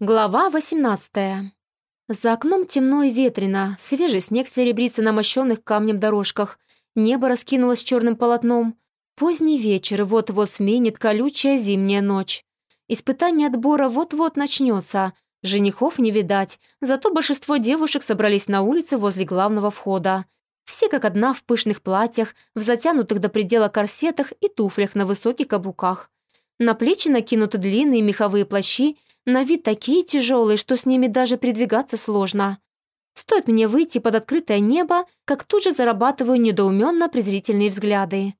Глава 18 За окном темно и ветрено, свежий снег серебрится на мощенных камнем дорожках, небо раскинулось черным полотном. Поздний вечер вот-вот сменит колючая зимняя ночь. Испытание отбора вот-вот начнется. Женихов не видать, зато большинство девушек собрались на улице возле главного входа. Все как одна в пышных платьях, в затянутых до предела корсетах и туфлях на высоких каблуках. На плечи накинуты длинные меховые плащи, на вид такие тяжелые, что с ними даже передвигаться сложно. Стоит мне выйти под открытое небо, как тут же зарабатываю недоуменно презрительные взгляды.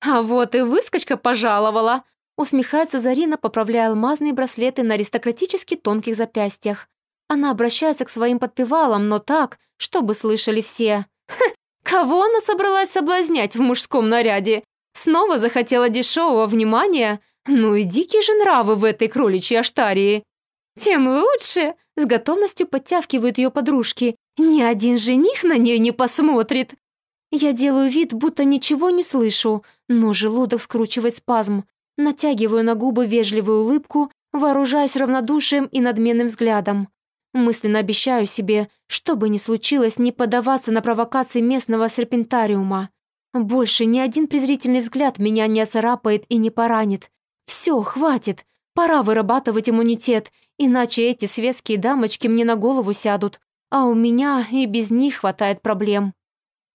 «А вот и выскочка пожаловала!» Усмехается Зарина, поправляя алмазные браслеты на аристократически тонких запястьях. Она обращается к своим подпевалам, но так, чтобы слышали все. «Хм, кого она собралась соблазнять в мужском наряде? Снова захотела дешевого внимания? Ну и дикие же нравы в этой кроличьей аштарии. «Тем лучше!» — с готовностью подтягивают ее подружки. «Ни один жених на нее не посмотрит!» Я делаю вид, будто ничего не слышу, но желудок скручивает спазм. Натягиваю на губы вежливую улыбку, вооружаюсь равнодушием и надменным взглядом. Мысленно обещаю себе, что бы ни случилось, не поддаваться на провокации местного серпентариума. Больше ни один презрительный взгляд меня не оцарапает и не поранит. Все, хватит. Пора вырабатывать иммунитет, иначе эти светские дамочки мне на голову сядут, а у меня и без них хватает проблем.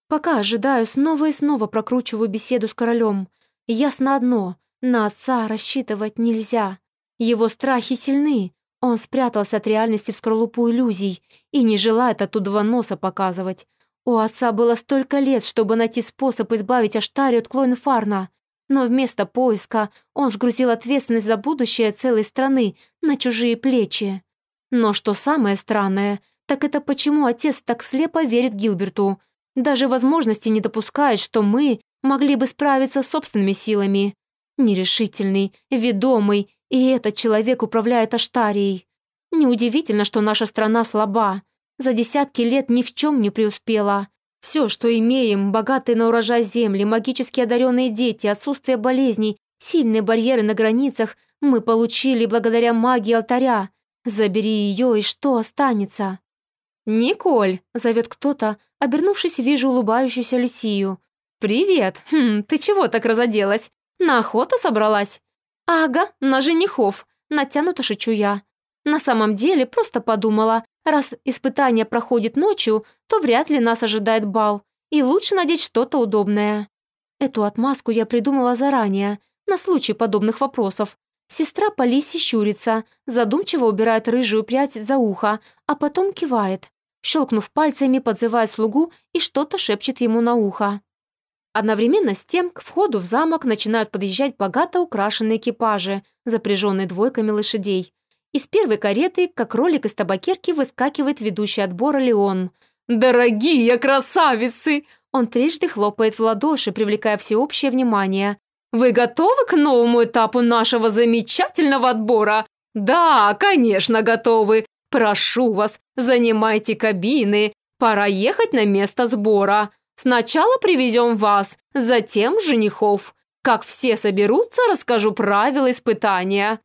Пока ожидаю, снова и снова прокручиваю беседу с королем. Ясно одно, на отца рассчитывать нельзя. Его страхи сильны, он спрятался от реальности в скорлупу иллюзий и не желает оттуда носа показывать. У отца было столько лет, чтобы найти способ избавить Аштарию от Клойнфарна, но вместо поиска он сгрузил ответственность за будущее целой страны на чужие плечи. Но что самое странное, так это почему отец так слепо верит Гилберту, даже возможности не допускает, что мы могли бы справиться собственными силами. Нерешительный, ведомый, и этот человек управляет Аштарией. Неудивительно, что наша страна слаба. За десятки лет ни в чем не преуспела. Все, что имеем, богатые на урожай земли, магически одаренные дети, отсутствие болезней, сильные барьеры на границах, мы получили благодаря магии алтаря. Забери ее, и что останется? «Николь!» — зовет кто-то, обернувшись, вижу улыбающуюся Лисию. «Привет! Хм, ты чего так разоделась? На охоту собралась?» «Ага, на женихов!» — натянуто шучу я. На самом деле просто подумала, Раз испытание проходит ночью, то вряд ли нас ожидает бал, и лучше надеть что-то удобное. Эту отмазку я придумала заранее, на случай подобных вопросов. Сестра по щурится, задумчиво убирает рыжую прядь за ухо, а потом кивает. Щелкнув пальцами, подзывая слугу и что-то шепчет ему на ухо. Одновременно с тем к входу в замок начинают подъезжать богато украшенные экипажи, запряженные двойками лошадей. Из первой кареты, как ролик из табакерки, выскакивает ведущий отбора Леон. «Дорогие красавицы!» Он трижды хлопает в ладоши, привлекая всеобщее внимание. «Вы готовы к новому этапу нашего замечательного отбора?» «Да, конечно, готовы. Прошу вас, занимайте кабины. Пора ехать на место сбора. Сначала привезем вас, затем женихов. Как все соберутся, расскажу правила испытания».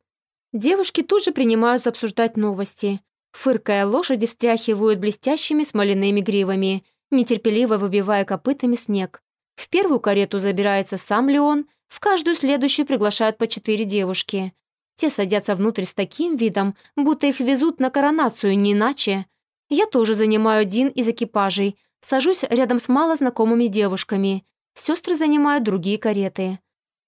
Девушки тут же принимаются обсуждать новости. Фыркая, лошади встряхивают блестящими смоляными гривами, нетерпеливо выбивая копытами снег. В первую карету забирается сам Леон, в каждую следующую приглашают по четыре девушки. Те садятся внутрь с таким видом, будто их везут на коронацию, не иначе. Я тоже занимаю один из экипажей, сажусь рядом с малознакомыми девушками. Сестры занимают другие кареты.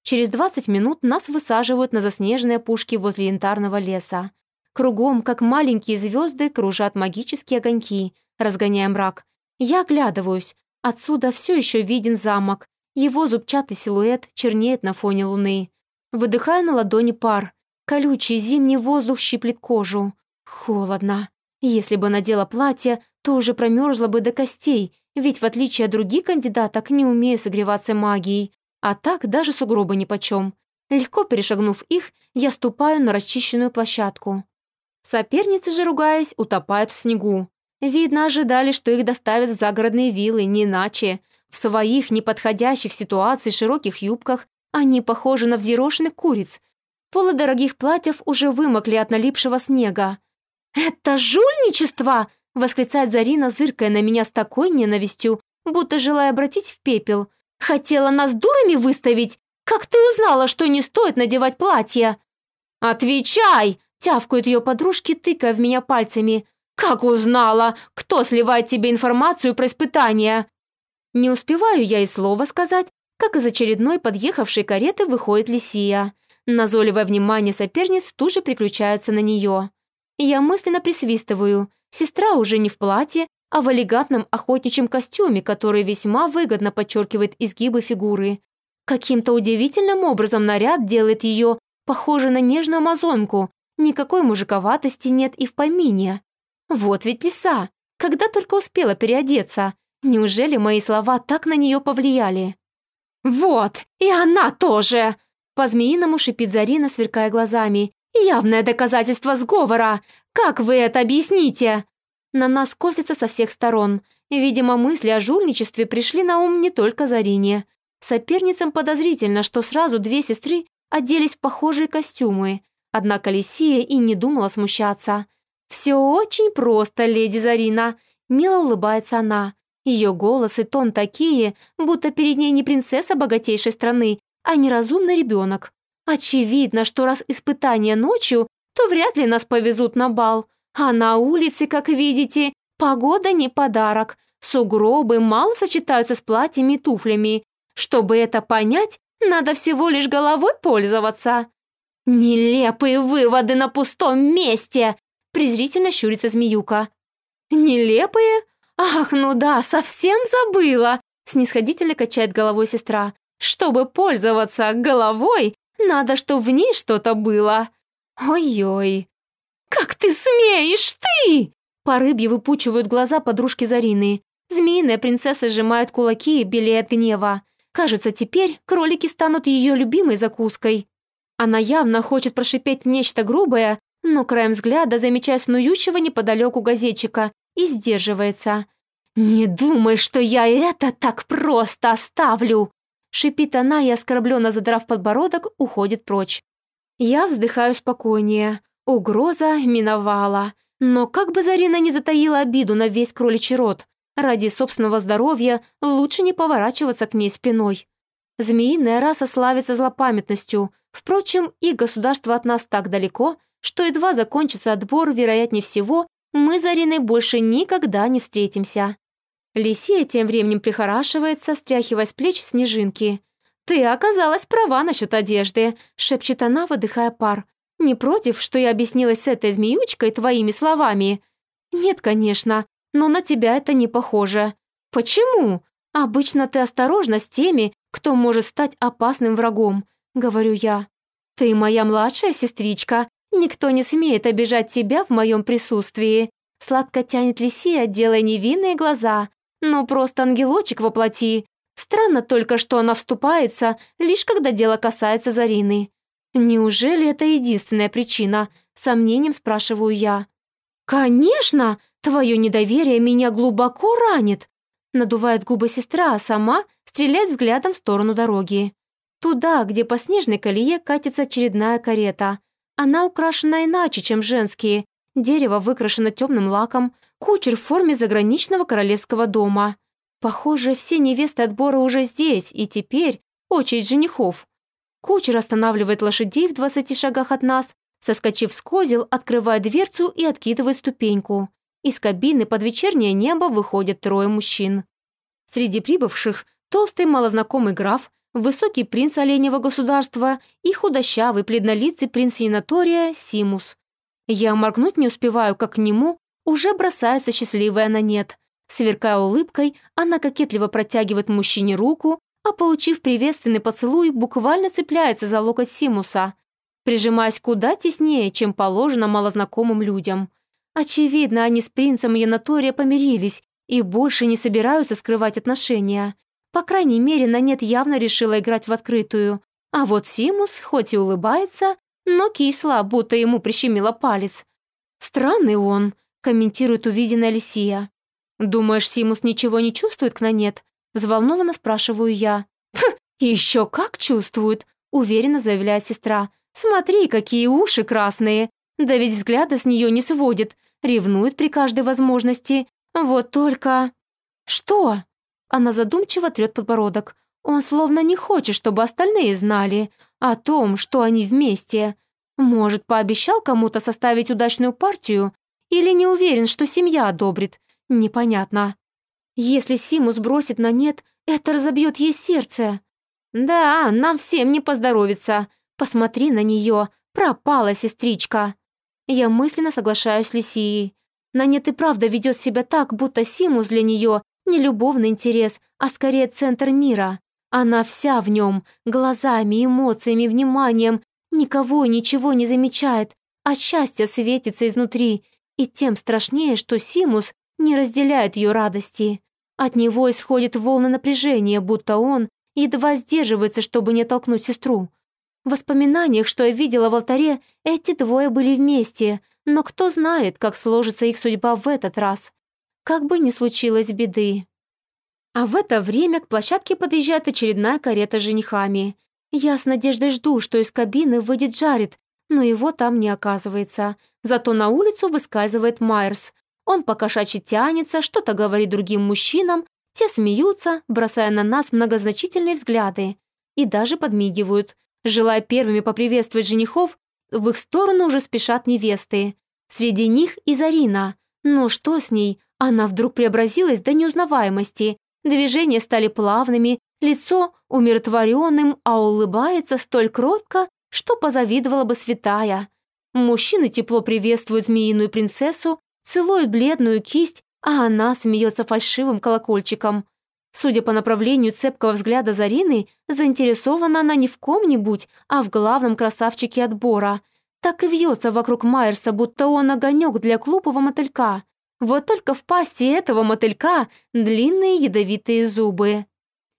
Через 20 минут нас высаживают на заснеженные пушки возле янтарного леса. Кругом, как маленькие звезды, кружат магические огоньки, разгоняя мрак. Я оглядываюсь. Отсюда все еще виден замок. Его зубчатый силуэт чернеет на фоне луны. Выдыхаю на ладони пар. Колючий зимний воздух щиплет кожу. Холодно. Если бы надела платье, то уже промерзла бы до костей, ведь в отличие от других кандидаток не умею согреваться магией. А так даже сугробы нипочем. Легко перешагнув их, я ступаю на расчищенную площадку. Соперницы же, ругаясь, утопают в снегу. Видно, ожидали, что их доставят в загородные виллы, не иначе. В своих неподходящих ситуаций широких юбках они похожи на взъерошенных куриц. Полы дорогих платьев уже вымокли от налипшего снега. «Это жульничество!» — восклицает Зарина, зыркая на меня с такой ненавистью, будто желая обратить в пепел. «Хотела нас дурами выставить? Как ты узнала, что не стоит надевать платье?» «Отвечай!» — тявкают ее подружки, тыкая в меня пальцами. «Как узнала? Кто сливает тебе информацию про испытания?» Не успеваю я и слова сказать, как из очередной подъехавшей кареты выходит Лисия. Назойливое внимание соперниц тут же приключаются на нее. Я мысленно присвистываю. Сестра уже не в платье, а в элегантном охотничьем костюме, который весьма выгодно подчеркивает изгибы фигуры. Каким-то удивительным образом наряд делает ее похожей на нежную амазонку. Никакой мужиковатости нет и в помине. Вот ведь лиса, когда только успела переодеться. Неужели мои слова так на нее повлияли? «Вот, и она тоже!» По-змеиному шипит Зарина, сверкая глазами. «Явное доказательство сговора! Как вы это объясните?» На нас косится со всех сторон. Видимо, мысли о жульничестве пришли на ум не только Зарине. Соперницам подозрительно, что сразу две сестры оделись в похожие костюмы. Однако Лисия и не думала смущаться. «Все очень просто, леди Зарина», — мило улыбается она. Ее голос и тон такие, будто перед ней не принцесса богатейшей страны, а неразумный ребенок. Очевидно, что раз испытание ночью, то вряд ли нас повезут на бал. А на улице, как видите, погода не подарок. Сугробы мало сочетаются с платьями и туфлями. Чтобы это понять, надо всего лишь головой пользоваться. «Нелепые выводы на пустом месте!» презрительно щурится змеюка. «Нелепые? Ах, ну да, совсем забыла!» снисходительно качает головой сестра. «Чтобы пользоваться головой, надо, чтобы в ней что-то было. Ой-ой!» «Как ты смеешь, ты!» По рыбье выпучивают глаза подружки Зарины. Змеиная принцесса сжимает кулаки и белеет гнева. Кажется, теперь кролики станут ее любимой закуской. Она явно хочет прошипеть нечто грубое, но краем взгляда замечая снующего неподалеку газетчика и сдерживается. «Не думай, что я это так просто оставлю!» Шипит она и, оскорбленно задрав подбородок, уходит прочь. Я вздыхаю спокойнее. Угроза миновала. Но как бы Зарина не затаила обиду на весь кроличий род, ради собственного здоровья лучше не поворачиваться к ней спиной. Змеиная раса славится злопамятностью. Впрочем, и государство от нас так далеко, что едва закончится отбор, вероятнее всего, мы с Ариной больше никогда не встретимся. Лисия тем временем прихорашивается, стряхивая с плеч снежинки. «Ты оказалась права насчет одежды», — шепчет она, выдыхая пар. «Не против, что я объяснилась с этой змеючкой твоими словами?» «Нет, конечно, но на тебя это не похоже». «Почему? Обычно ты осторожна с теми, кто может стать опасным врагом», — говорю я. «Ты моя младшая сестричка, никто не смеет обижать тебя в моем присутствии». Сладко тянет Лисия, делая невинные глаза. «Ну, просто ангелочек воплоти. Странно только, что она вступается, лишь когда дело касается Зарины. Неужели это единственная причина?» Сомнением спрашиваю я. «Конечно! Твое недоверие меня глубоко ранит!» Надувает губы сестра, а сама стреляет взглядом в сторону дороги. Туда, где по снежной колее катится очередная карета. Она украшена иначе, чем женские. Дерево выкрашено темным лаком, кучер в форме заграничного королевского дома. Похоже, все невесты отбора уже здесь, и теперь очередь женихов. Кучер останавливает лошадей в двадцати шагах от нас, соскочив с козел, открывает дверцу и откидывает ступеньку. Из кабины под вечернее небо выходят трое мужчин. Среди прибывших толстый малознакомый граф, высокий принц оленевого государства и худощавый пледнолицый принц Янатория Симус. Я моргнуть не успеваю, как к нему уже бросается счастливая на нет. Сверкая улыбкой, она кокетливо протягивает мужчине руку, а, получив приветственный поцелуй, буквально цепляется за локоть Симуса, прижимаясь куда теснее, чем положено малознакомым людям. Очевидно, они с принцем Янатория помирились и больше не собираются скрывать отношения. По крайней мере, Нанет явно решила играть в открытую. А вот Симус, хоть и улыбается, но кисло, будто ему прищемило палец. «Странный он», — комментирует увиденная Лисия. «Думаешь, Симус ничего не чувствует к Нанет?» Взволнованно спрашиваю я. «Хм, еще как чувствует», — уверенно заявляет сестра. «Смотри, какие уши красные. Да ведь взгляда с нее не сводит, ревнует при каждой возможности. Вот только... Что? Она задумчиво трет подбородок. Он словно не хочет, чтобы остальные знали о том, что они вместе. Может, пообещал кому-то составить удачную партию? Или не уверен, что семья одобрит? Непонятно. Если Симус бросит на нет, это разобьет ей сердце. Да, нам всем не поздоровится. Посмотри на нее. Пропала сестричка. Я мысленно соглашаюсь с Лисией. Нанет и правда ведет себя так, будто Симус для нее не любовный интерес, а скорее центр мира. Она вся в нем, глазами, эмоциями, вниманием, никого и ничего не замечает, а счастье светится изнутри, и тем страшнее, что Симус не разделяет ее радости. От него исходит волны напряжения, будто он едва сдерживается, чтобы не толкнуть сестру. В воспоминаниях, что я видела в алтаре, эти двое были вместе, но кто знает, как сложится их судьба в этот раз. Как бы ни случилось беды. А в это время к площадке подъезжает очередная карета с женихами. Я с надеждой жду, что из кабины выйдет Джаред, но его там не оказывается. Зато на улицу выскальзывает Майерс. Он покошачьи тянется, что-то говорит другим мужчинам, те смеются, бросая на нас многозначительные взгляды. И даже подмигивают. Желая первыми поприветствовать женихов, в их сторону уже спешат невесты. Среди них и Зарина. Но что с ней? Она вдруг преобразилась до неузнаваемости. Движения стали плавными, лицо умиротворенным, а улыбается столь кротко, что позавидовала бы святая. Мужчины тепло приветствуют змеиную принцессу, целуют бледную кисть, а она смеется фальшивым колокольчиком. Судя по направлению цепкого взгляда Зарины, заинтересована она не в ком-нибудь, а в главном красавчике отбора. Так и вьется вокруг Майерса, будто он огонек для глупого мотылька. Вот только в пасти этого мотылька длинные ядовитые зубы.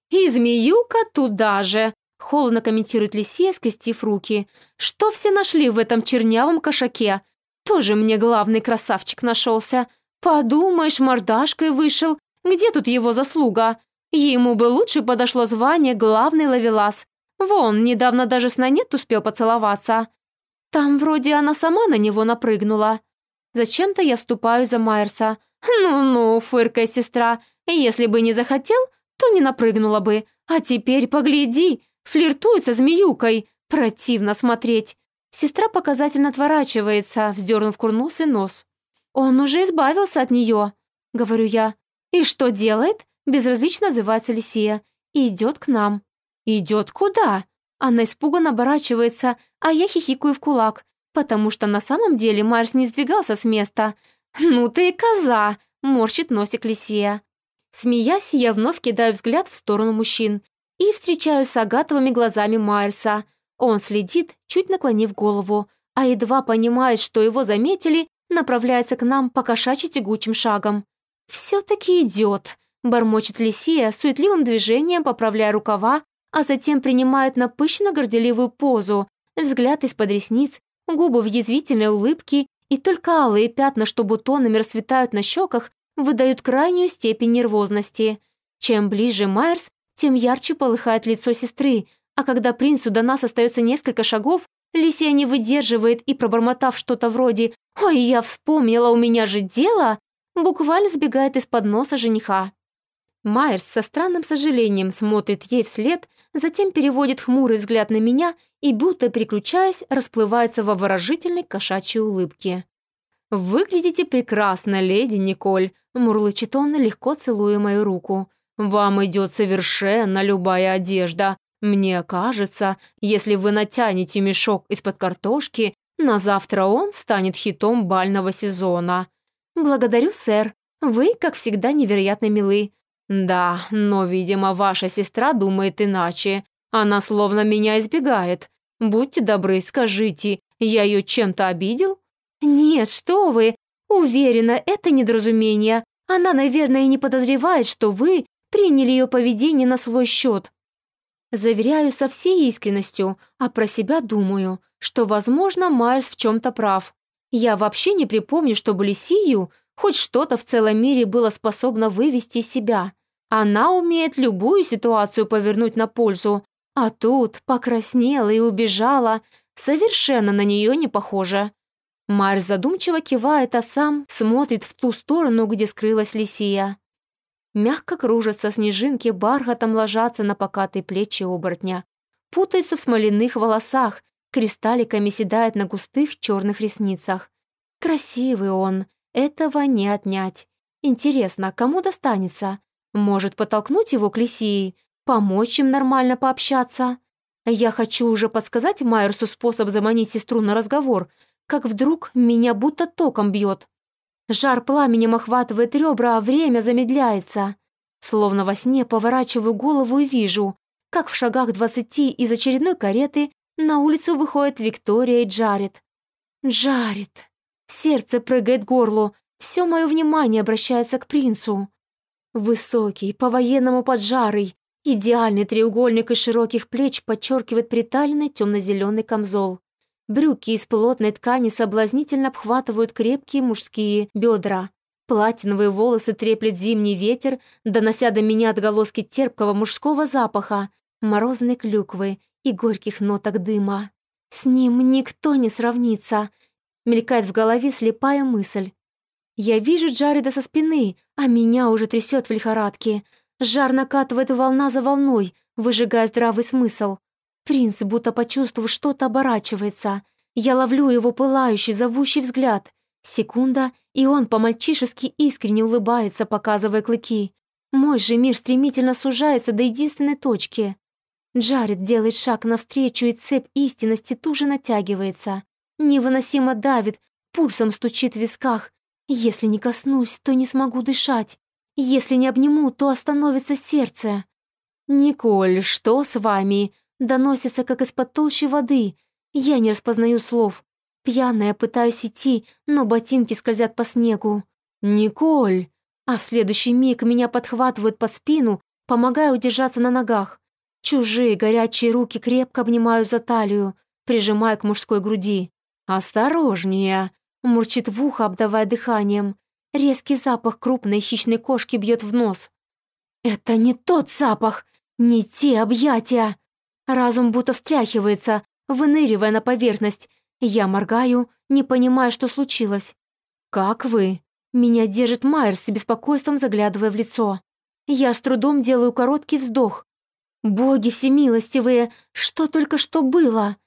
«И змеюка туда же!» — холодно комментирует Лисия, скрестив руки. «Что все нашли в этом чернявом кошаке? Тоже мне главный красавчик нашелся. Подумаешь, мордашкой вышел, где тут его заслуга? Ему бы лучше подошло звание главный ловелас. Вон, недавно даже с Нанет успел поцеловаться. Там вроде она сама на него напрыгнула. Зачем-то я вступаю за Майерса. «Ну-ну, фыркая сестра, если бы не захотел, то не напрыгнула бы. А теперь погляди, флиртует со змеюкой. Противно смотреть». Сестра показательно отворачивается, вздернув курносый нос. «Он уже избавился от нее», — говорю я. «И что делает?» — безразлично называется Лисия. идет к нам. «Идет куда?» Она испуганно оборачивается, а я хихикаю в кулак, потому что на самом деле Марс не сдвигался с места. «Ну ты и коза!» — морщит носик Лисия. Смеясь, я вновь кидаю взгляд в сторону мужчин и встречаюсь с агатовыми глазами Майерса. Он следит, чуть наклонив голову, а едва понимает, что его заметили, направляется к нам по кошачьи тягучим шагом. «Все-таки идет», — бормочет Лисия, суетливым движением поправляя рукава, а затем принимает напыщенно-горделивую позу, взгляд из-под ресниц, губы в язвительной улыбке и только алые пятна, что бутонами расцветают на щеках, выдают крайнюю степень нервозности. Чем ближе Майерс, тем ярче полыхает лицо сестры, а когда принцу до нас остается несколько шагов, Лисия не выдерживает и, пробормотав что-то вроде «Ой, я вспомнила, у меня же дело!» буквально сбегает из-под носа жениха. Майерс со странным сожалением смотрит ей вслед, затем переводит хмурый взгляд на меня и, будто переключаясь, расплывается во выражительной кошачьей улыбке. «Выглядите прекрасно, леди Николь», — мурлычет он, легко целуя мою руку. «Вам идет совершенно любая одежда. Мне кажется, если вы натянете мешок из-под картошки, на завтра он станет хитом бального сезона. «Благодарю, сэр. Вы, как всегда, невероятно милы». «Да, но, видимо, ваша сестра думает иначе. Она словно меня избегает. Будьте добры, скажите, я ее чем-то обидел?» «Нет, что вы. Уверена, это недоразумение. Она, наверное, и не подозревает, что вы приняли ее поведение на свой счет». Заверяю со всей искренностью, а про себя думаю, что, возможно, Майерс в чем-то прав. Я вообще не припомню, чтобы Лисию хоть что-то в целом мире было способно вывести из себя. Она умеет любую ситуацию повернуть на пользу, а тут покраснела и убежала, совершенно на нее не похоже. Майерс задумчиво кивает, а сам смотрит в ту сторону, где скрылась Лисия. Мягко кружатся снежинки, бархатом ложатся на покатые плечи оборотня. Путаются в смоляных волосах, кристалликами седает на густых черных ресницах. Красивый он, этого не отнять. Интересно, кому достанется? Может, подтолкнуть его к Лисии, помочь им нормально пообщаться? Я хочу уже подсказать Майерсу способ заманить сестру на разговор, как вдруг меня будто током бьет. Жар пламенем охватывает ребра, а время замедляется. Словно во сне поворачиваю голову и вижу, как в шагах двадцати из очередной кареты на улицу выходят Виктория и Джаред. Джаред. Сердце прыгает к горлу, все мое внимание обращается к принцу. Высокий, по-военному поджарый, идеальный треугольник из широких плеч подчеркивает приталенный темно-зеленый камзол. Брюки из плотной ткани соблазнительно обхватывают крепкие мужские бедра. Платиновые волосы треплет зимний ветер, донося до меня отголоски терпкого мужского запаха, морозной клюквы и горьких ноток дыма. С ним никто не сравнится. Мелькает в голове слепая мысль. Я вижу Джареда со спины, а меня уже трясет в лихорадке. Жар накатывает волна за волной, выжигая здравый смысл. Принц, будто почувствовав что-то, оборачивается. Я ловлю его пылающий, зовущий взгляд. Секунда, и он по-мальчишески искренне улыбается, показывая клыки. Мой же мир стремительно сужается до единственной точки. Джаред делает шаг навстречу, и цепь истинности туже натягивается. Невыносимо давит, пульсом стучит в висках, если не коснусь, то не смогу дышать. Если не обниму, то остановится сердце. «Николь, что с вами?» Доносится, как из-под толщи воды. Я не распознаю слов. Пьяная пытаюсь идти, но ботинки скользят по снегу. «Николь!» А в следующий миг меня подхватывают под спину, помогая удержаться на ногах. Чужие горячие руки крепко обнимают за талию, прижимая к мужской груди. «Осторожнее!» Мурчит в ухо, обдавая дыханием. Резкий запах крупной хищной кошки бьет в нос. «Это не тот запах! Не те объятия!» Разум будто встряхивается, выныривая на поверхность. Я моргаю, не понимая, что случилось. «Как вы?» Меня держит Майер с беспокойством, заглядывая в лицо. Я с трудом делаю короткий вздох. «Боги всемилостивые, что только что было!»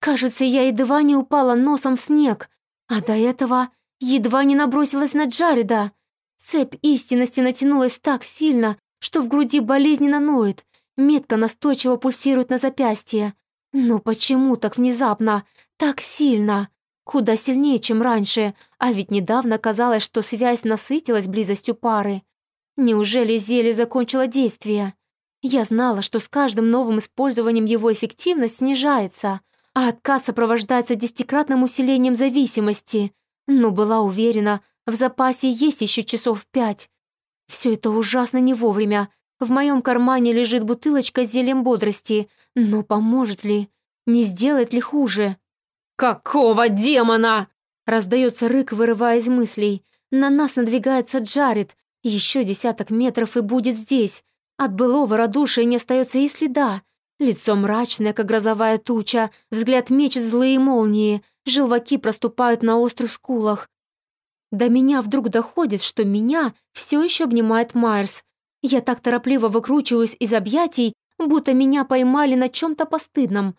Кажется, я едва не упала носом в снег. А до этого едва не набросилась на Джареда. Цепь истинности натянулась так сильно, что в груди болезненно ноет, метка настойчиво пульсирует на запястье. Но почему так внезапно, так сильно? Куда сильнее, чем раньше, а ведь недавно казалось, что связь насытилась близостью пары. Неужели зелье закончило действие? Я знала, что с каждым новым использованием его эффективность снижается — а отказ сопровождается десятикратным усилением зависимости. Но была уверена, в запасе есть еще часов пять. Все это ужасно не вовремя. В моем кармане лежит бутылочка с зельем бодрости. Но поможет ли? Не сделает ли хуже? «Какого демона?» Раздается рык, вырывая из мыслей. На нас надвигается Джаред. Еще десяток метров и будет здесь. От былого радушия не остается и следа. Лицо мрачное, как грозовая туча, взгляд мечет злые молнии, желваки проступают на острых скулах. До меня вдруг доходит, что меня все еще обнимает Майерс. Я так торопливо выкручиваюсь из объятий, будто меня поймали на чем-то постыдном.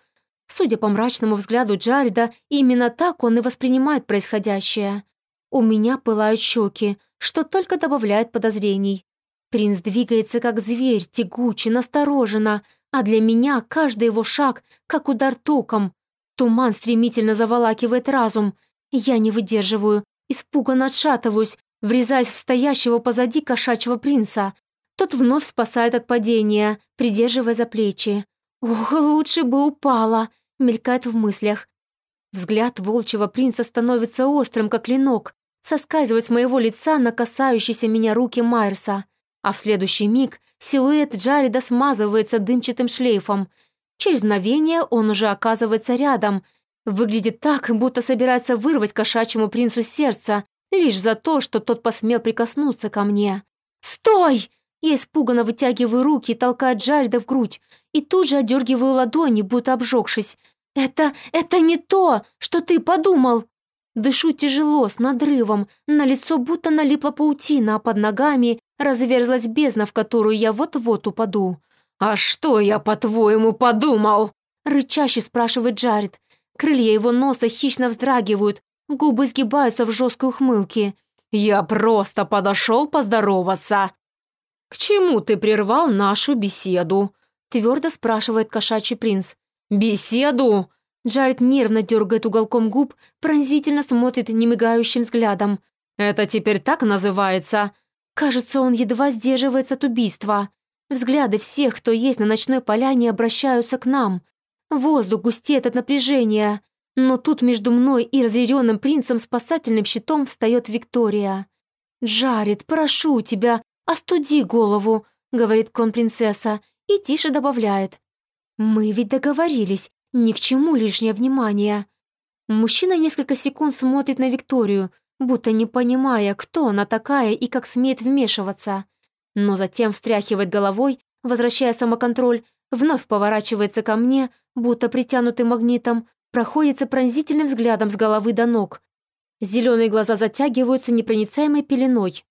Судя по мрачному взгляду Джареда, именно так он и воспринимает происходящее. У меня пылают щеки, что только добавляет подозрений. Принц двигается как зверь, тягуче, настороженно, а для меня каждый его шаг как удар током. Туман стремительно заволакивает разум. Я не выдерживаю, испуганно отшатываюсь, врезаясь в стоящего позади кошачьего принца. Тот вновь спасает от падения, придерживая за плечи. «Ох, лучше бы упала!» — мелькает в мыслях. Взгляд волчьего принца становится острым, как клинок, соскальзывает с моего лица на касающиеся меня руки Майерса а в следующий миг силуэт Джареда смазывается дымчатым шлейфом. Через мгновение он уже оказывается рядом. Выглядит так, будто собирается вырвать кошачьему принцу сердце, лишь за то, что тот посмел прикоснуться ко мне. «Стой!» Я испуганно вытягиваю руки и толкаю Джареда в грудь, и тут же одергиваю ладони, будто обжегшись. «Это... это не то, что ты подумал!» Дышу тяжело, с надрывом, на лицо будто налипла паутина, а под ногами разверзлась бездна, в которую я вот-вот упаду. «А что я, по-твоему, подумал?» Рычаще спрашивает Джаред. Крылья его носа хищно вздрагивают, губы сгибаются в жесткой ухмылке. «Я просто подошел поздороваться». «К чему ты прервал нашу беседу?» Твердо спрашивает кошачий принц. «Беседу?» Джаред нервно дергает уголком губ, пронзительно смотрит немигающим взглядом. «Это теперь так называется?» Кажется, он едва сдерживается от убийства. Взгляды всех, кто есть на ночной поляне, обращаются к нам. Воздух густеет от напряжения. Но тут между мной и разъяренным принцем спасательным щитом встает Виктория. «Джаред, прошу тебя, остуди голову», — говорит кронпринцесса, и тише добавляет. «Мы ведь договорились, ни к чему лишнее внимание». Мужчина несколько секунд смотрит на Викторию, будто не понимая, кто она такая и как смеет вмешиваться. Но затем встряхивает головой, возвращая самоконтроль, вновь поворачивается ко мне, будто притянутый магнитом, проходится пронзительным взглядом с головы до ног. Зеленые глаза затягиваются непроницаемой пеленой.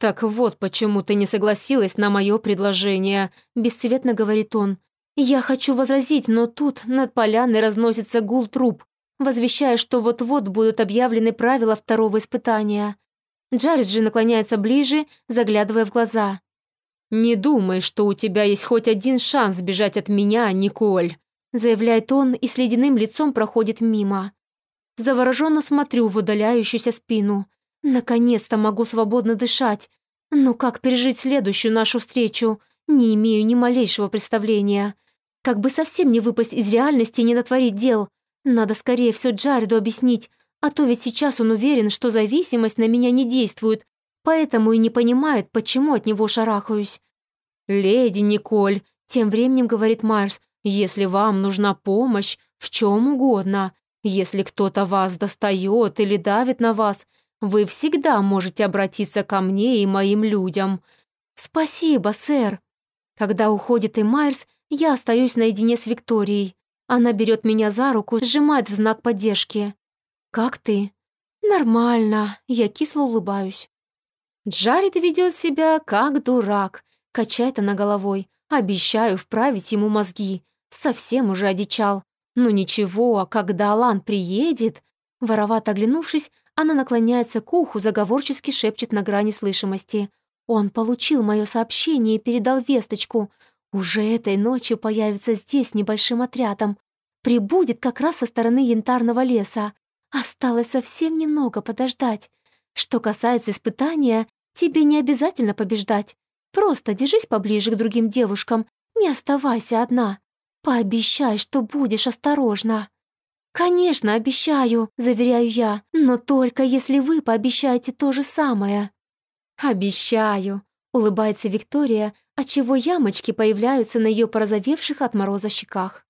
«Так вот, почему ты не согласилась на мое предложение», — бесцветно говорит он. Я хочу возразить, но тут над поляной разносится гул труп, возвещая, что вот-вот будут объявлены правила второго испытания. Джаред же наклоняется ближе, заглядывая в глаза. «Не думай, что у тебя есть хоть один шанс сбежать от меня, Николь», заявляет он и с ледяным лицом проходит мимо. Завороженно смотрю в удаляющуюся спину. Наконец-то могу свободно дышать. Но как пережить следующую нашу встречу, не имею ни малейшего представления. Как бы совсем не выпасть из реальности и не натворить дел. Надо скорее все Джареду объяснить, а то ведь сейчас он уверен, что зависимость на меня не действует, поэтому и не понимает, почему от него шарахаюсь. «Леди Николь», — тем временем говорит Марс, «если вам нужна помощь, в чем угодно, если кто-то вас достает или давит на вас, вы всегда можете обратиться ко мне и моим людям». «Спасибо, сэр». Когда уходит и Майерс, я остаюсь наедине с Викторией. Она берет меня за руку, сжимает в знак поддержки. «Как ты?» «Нормально», я кисло улыбаюсь. Джаред ведет себя как дурак, качает она головой. Обещаю вправить ему мозги. Совсем уже одичал. Ну ничего, а когда Алан приедет... Воровато оглянувшись, она наклоняется к уху, заговорчески шепчет на грани слышимости. Он получил мое сообщение и передал весточку. Уже этой ночью появится здесь небольшим отрядом. Прибудет как раз со стороны янтарного леса. Осталось совсем немного подождать. Что касается испытания, тебе не обязательно побеждать. Просто держись поближе к другим девушкам, не оставайся одна. Пообещай, что будешь осторожна». «Конечно, обещаю», — заверяю я, «но только если вы пообещаете то же самое». «Обещаю», — улыбается Виктория, отчего ямочки появляются на ее порозовевших от мороза щеках.